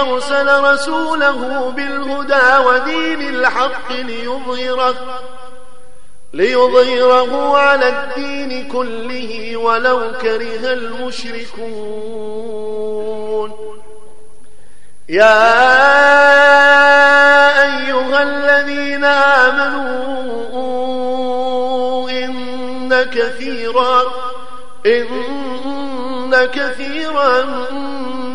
أرسل رسوله بالهدى ودين الحق ليظهره ليظهره على الدين كله ولو كره المشركون. يا أيها الذين آمنوا إن كثيرا إن كثيرا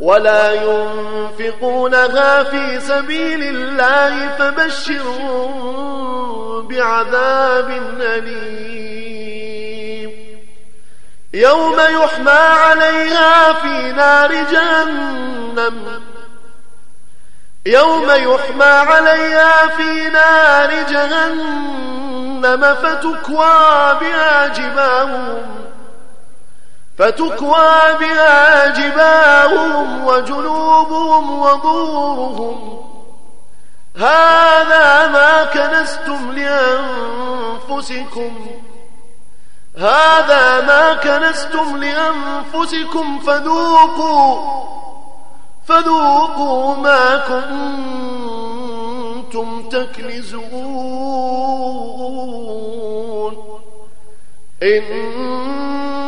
ولا ينفقونها في سبيل الله فبشرهم بعذاب أليم. يوم يحمى عليها في نار جهنم. يوم يحمى عليها في نار جهنم فتكوى بها جباههم. فتكوى بها وجنوبهم وظهورهم هذا ما كنستم لأنفسكم. هذا ما كنستم لأنفسكم فذوقوا فذوقوا ما كنتم تكنزون.